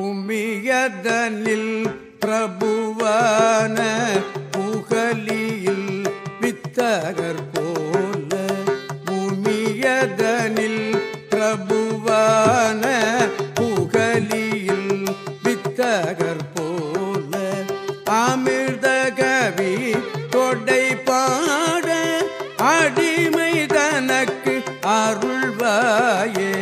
உமியதனில் பிரபுவான புகலியில் வித்தகர் போல உமியதனில் பிரபுவான புகலியில் வித்தகர் போல அமிர்தகவி கொடை பாட அடிமை தனக்கு அருள்வாயே.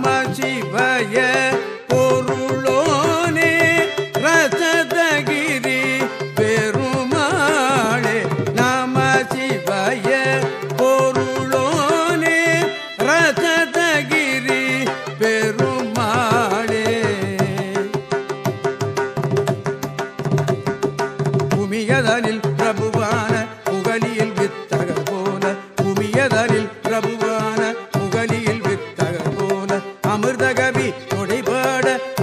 நம சிவய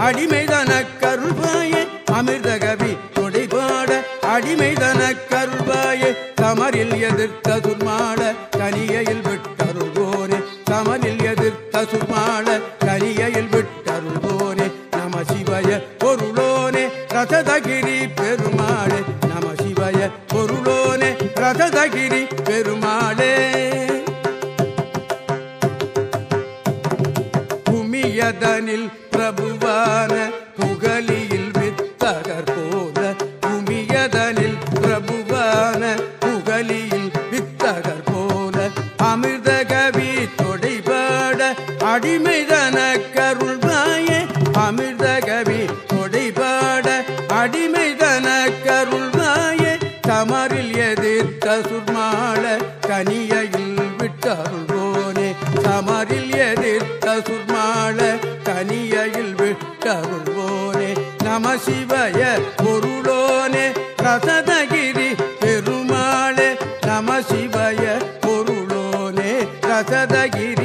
அடிமைதன கருள்வாயே அமிர்தகவி தொடைபாட. அடிமைதன கருள்வாயே தமரில் எதிர்த்த துர்மாட கனியையில் விட்டருள்வோனே தமரில் எதிர்த்த சுர்மாட கனியையில் விட்டருள்வோனே நம சிவய பொருளோனே ரசதகிரி பெருமாளே. நம சிவய பொருளோனே ரசதகிரி பெருமாளே. குமியதனில் பிரபு புகழான புகழியில் வித்தகர் போல குமியதனில் பிரபுவான புகழியில் வித்தகர் போல அமிர்த கவி தொடைபாட அடிமைதன கருள் மாயே. அமிர்த கவி தொடைபாட அடிமைதன கருள் கருள்வாயே தமரில் எதிர்த்த சுர்மாள கனியையில் விட்டருள் சமரில் எதிர்த்த சுர்மாள கனியில் விட்டருள்வோனே நம சிவய பொருளோனே ரசதகிரி பெருமாளே நம சிவய பொருளோனே ரசதகிரி